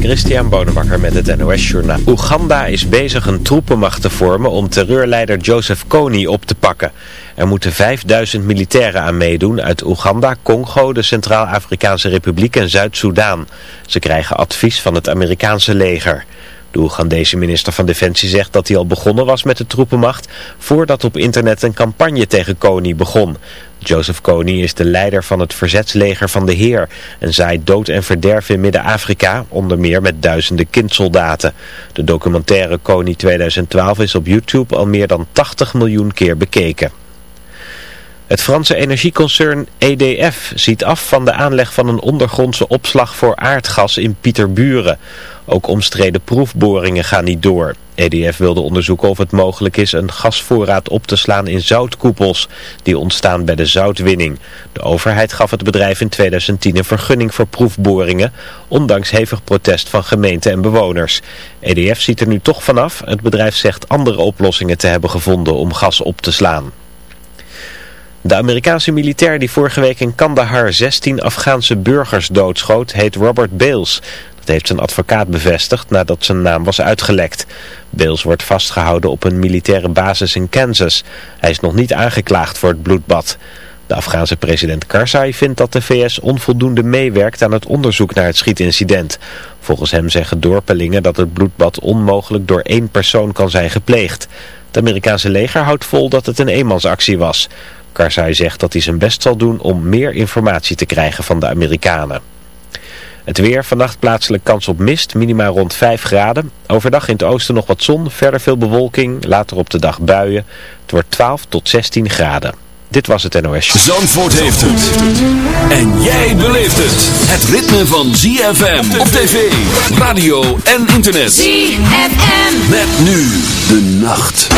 Christian Bonenbakker met het NOS Journaal. Oeganda is bezig een troepenmacht te vormen om terreurleider Joseph Kony op te pakken. Er moeten 5000 militairen aan meedoen uit Oeganda, Congo, de Centraal-Afrikaanse Republiek en Zuid-Soedan. Ze krijgen advies van het Amerikaanse leger. De Oegandese minister van Defensie zegt dat hij al begonnen was met de troepenmacht voordat op internet een campagne tegen Kony begon. Joseph Kony is de leider van het verzetsleger van de Heer en zaait dood en verderf in Midden-Afrika, onder meer met duizenden kindsoldaten. De documentaire Kony 2012 is op YouTube al meer dan 80 miljoen keer bekeken. Het Franse energieconcern EDF ziet af van de aanleg van een ondergrondse opslag voor aardgas in Pieterburen. Ook omstreden proefboringen gaan niet door. EDF wilde onderzoeken of het mogelijk is een gasvoorraad op te slaan in zoutkoepels die ontstaan bij de zoutwinning. De overheid gaf het bedrijf in 2010 een vergunning voor proefboringen, ondanks hevig protest van gemeenten en bewoners. EDF ziet er nu toch vanaf. Het bedrijf zegt andere oplossingen te hebben gevonden om gas op te slaan. De Amerikaanse militair die vorige week in Kandahar 16 Afghaanse burgers doodschoot heet Robert Bales. Dat heeft zijn advocaat bevestigd nadat zijn naam was uitgelekt. Bales wordt vastgehouden op een militaire basis in Kansas. Hij is nog niet aangeklaagd voor het bloedbad. De Afghaanse president Karzai vindt dat de VS onvoldoende meewerkt aan het onderzoek naar het schietincident. Volgens hem zeggen dorpelingen dat het bloedbad onmogelijk door één persoon kan zijn gepleegd. Het Amerikaanse leger houdt vol dat het een eenmansactie was. Karzai zegt dat hij zijn best zal doen om meer informatie te krijgen van de Amerikanen. Het weer, vannacht plaatselijk kans op mist, minima rond 5 graden. Overdag in het oosten nog wat zon, verder veel bewolking, later op de dag buien. Het wordt 12 tot 16 graden. Dit was het NOS. Zandvoort heeft het. En jij beleeft het. Het ritme van ZFM op tv, radio en internet. ZFM. Met nu de nacht.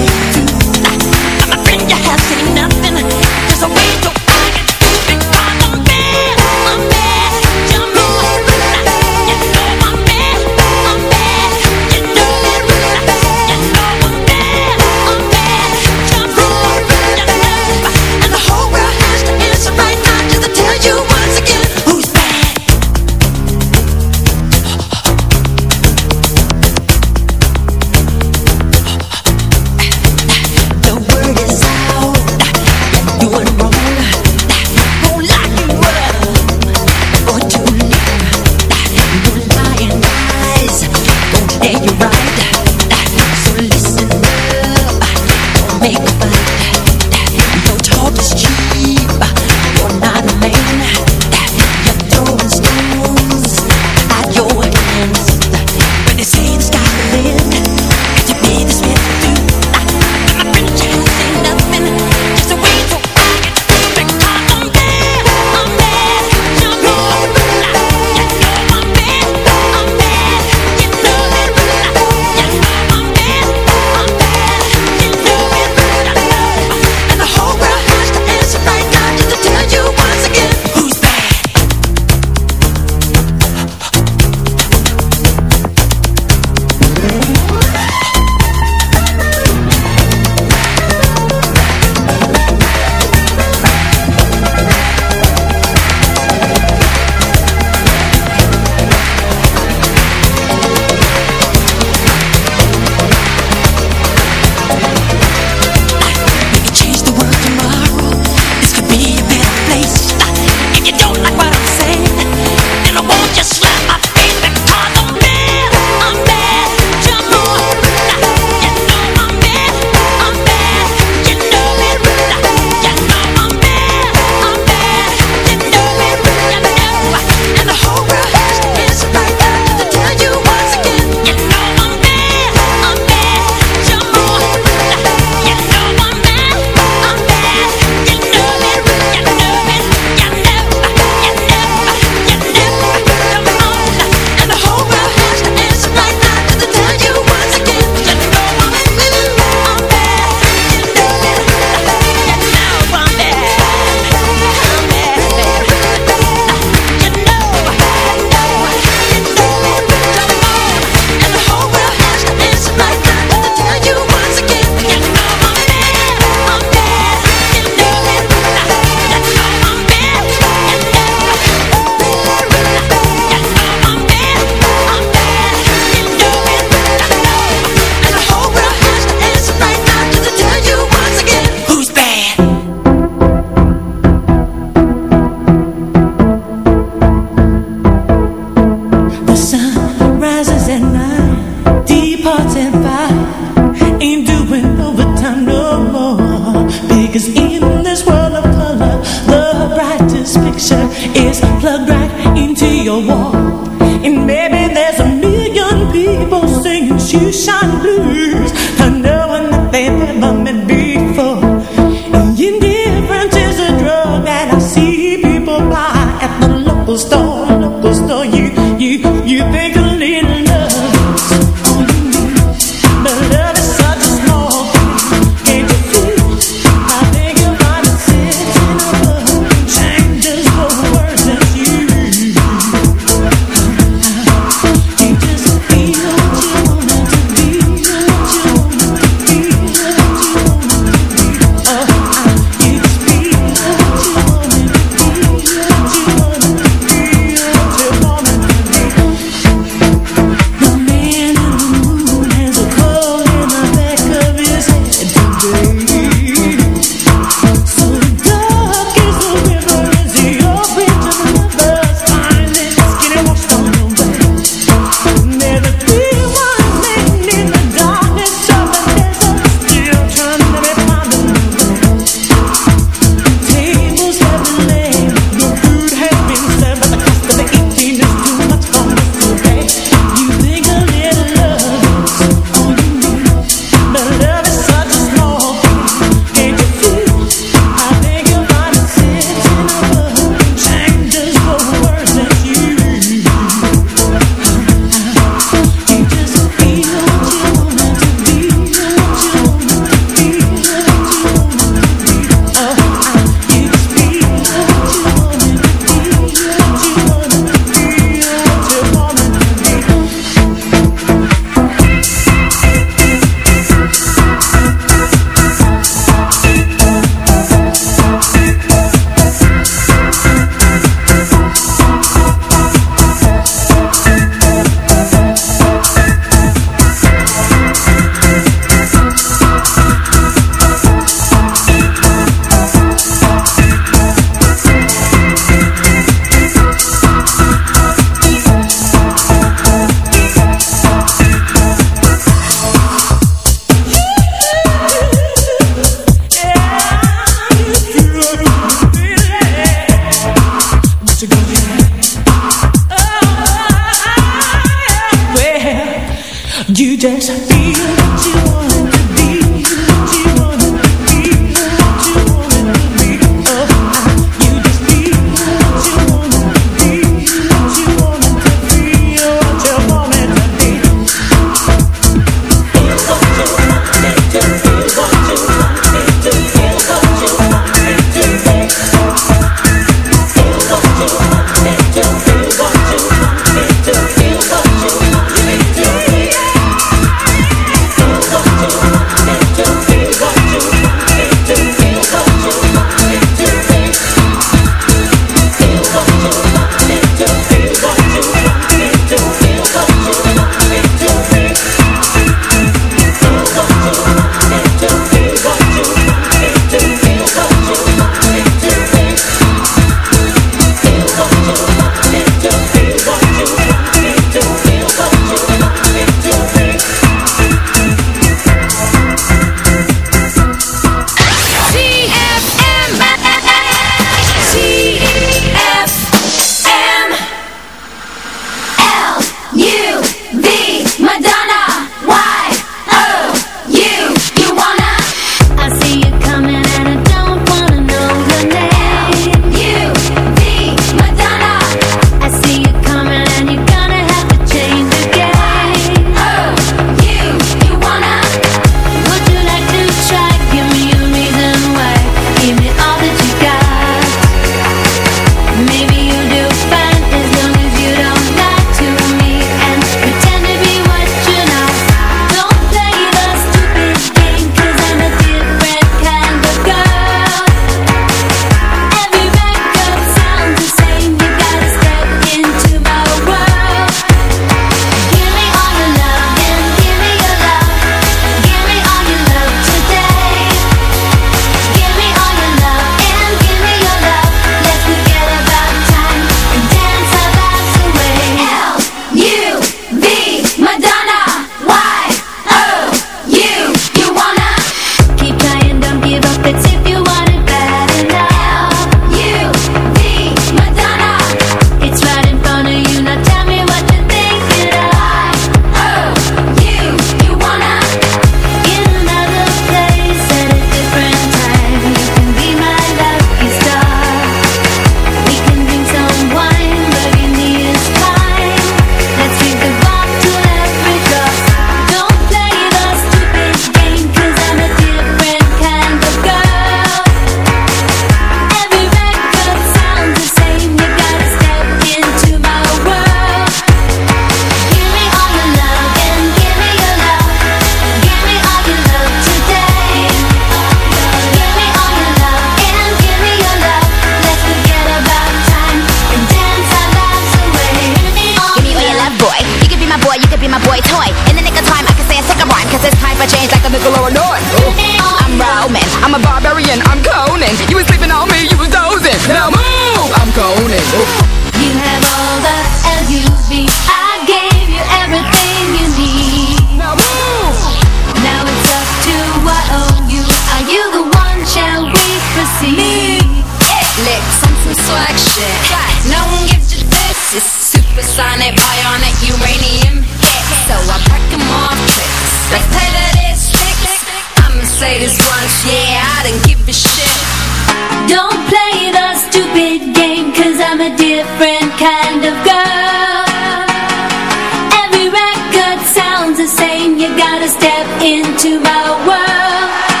Gotta step into my world.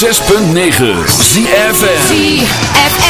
106.9 ZFM ZFM.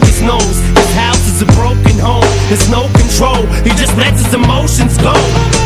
always knows his house is a broken home. There's no control, he just lets his emotions go.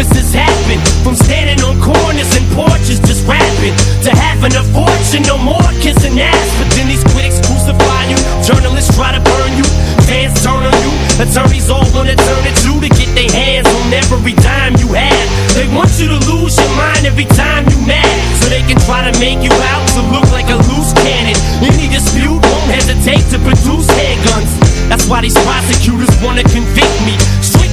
Metamorphosis happen? From standing on corners and porches just rapping to having a fortune, no more kissing ass. But then these critics crucify you, journalists try to burn you, fans turn on you, attorneys all wanna turn it you to get their hands on every dime you have. They want you to lose your mind every time you mad, so they can try to make you out to look like a loose cannon. Any dispute won't hesitate to produce handguns. That's why these prosecutors wanna convict me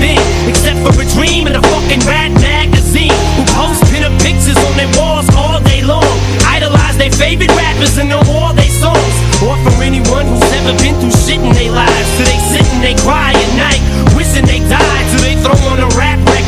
thing except for a dream and a fucking rat magazine. Who post pin-up pictures on their walls all day long. Idolize their favorite rappers and know all their songs. Or for anyone who's never been through shit in their lives. So they sit and they cry at night, wishing they died. So they throw on a rap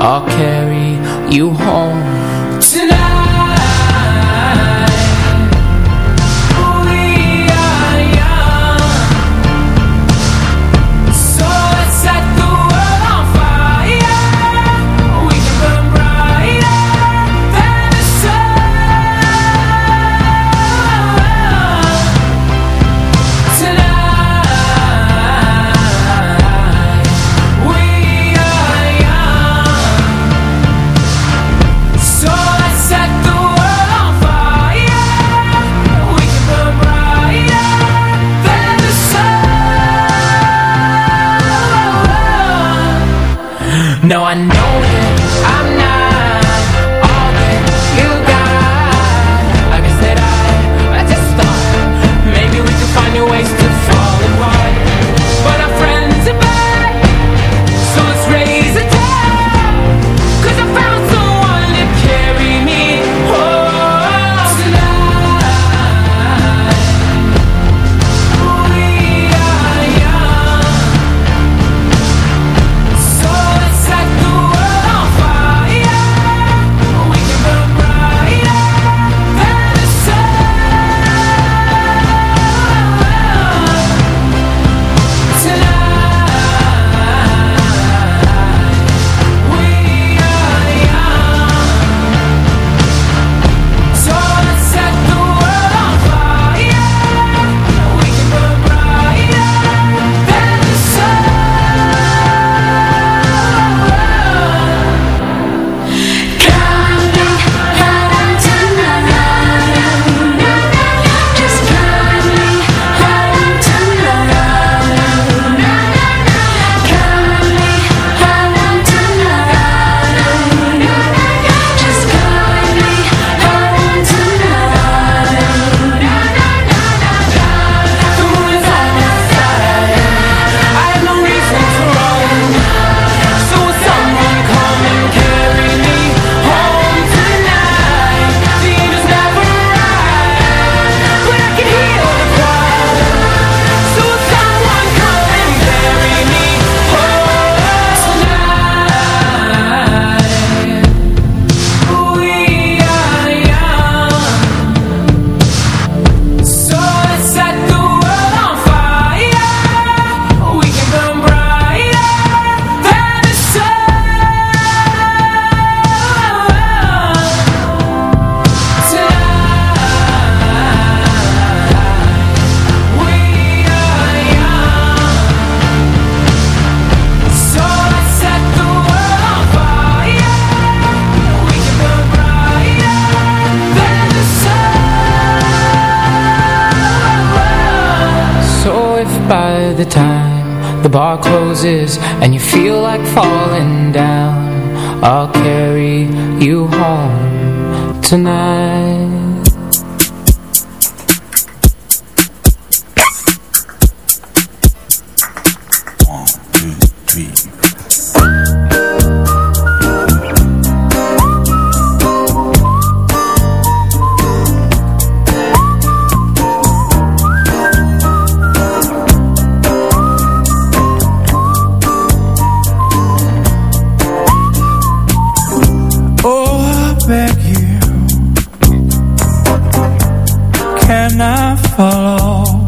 I'll carry you home. tonight. can I follow?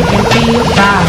make me feel proud.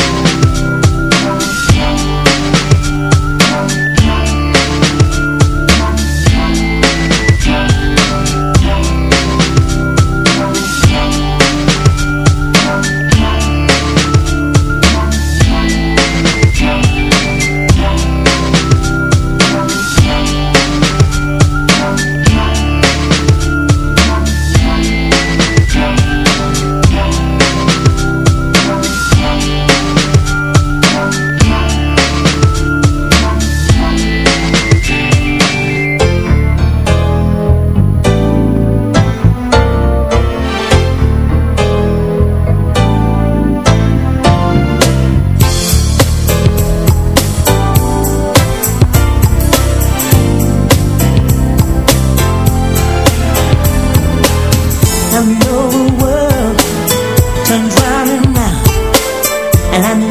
I'm drowning now, and I'm.